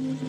Mm-hmm.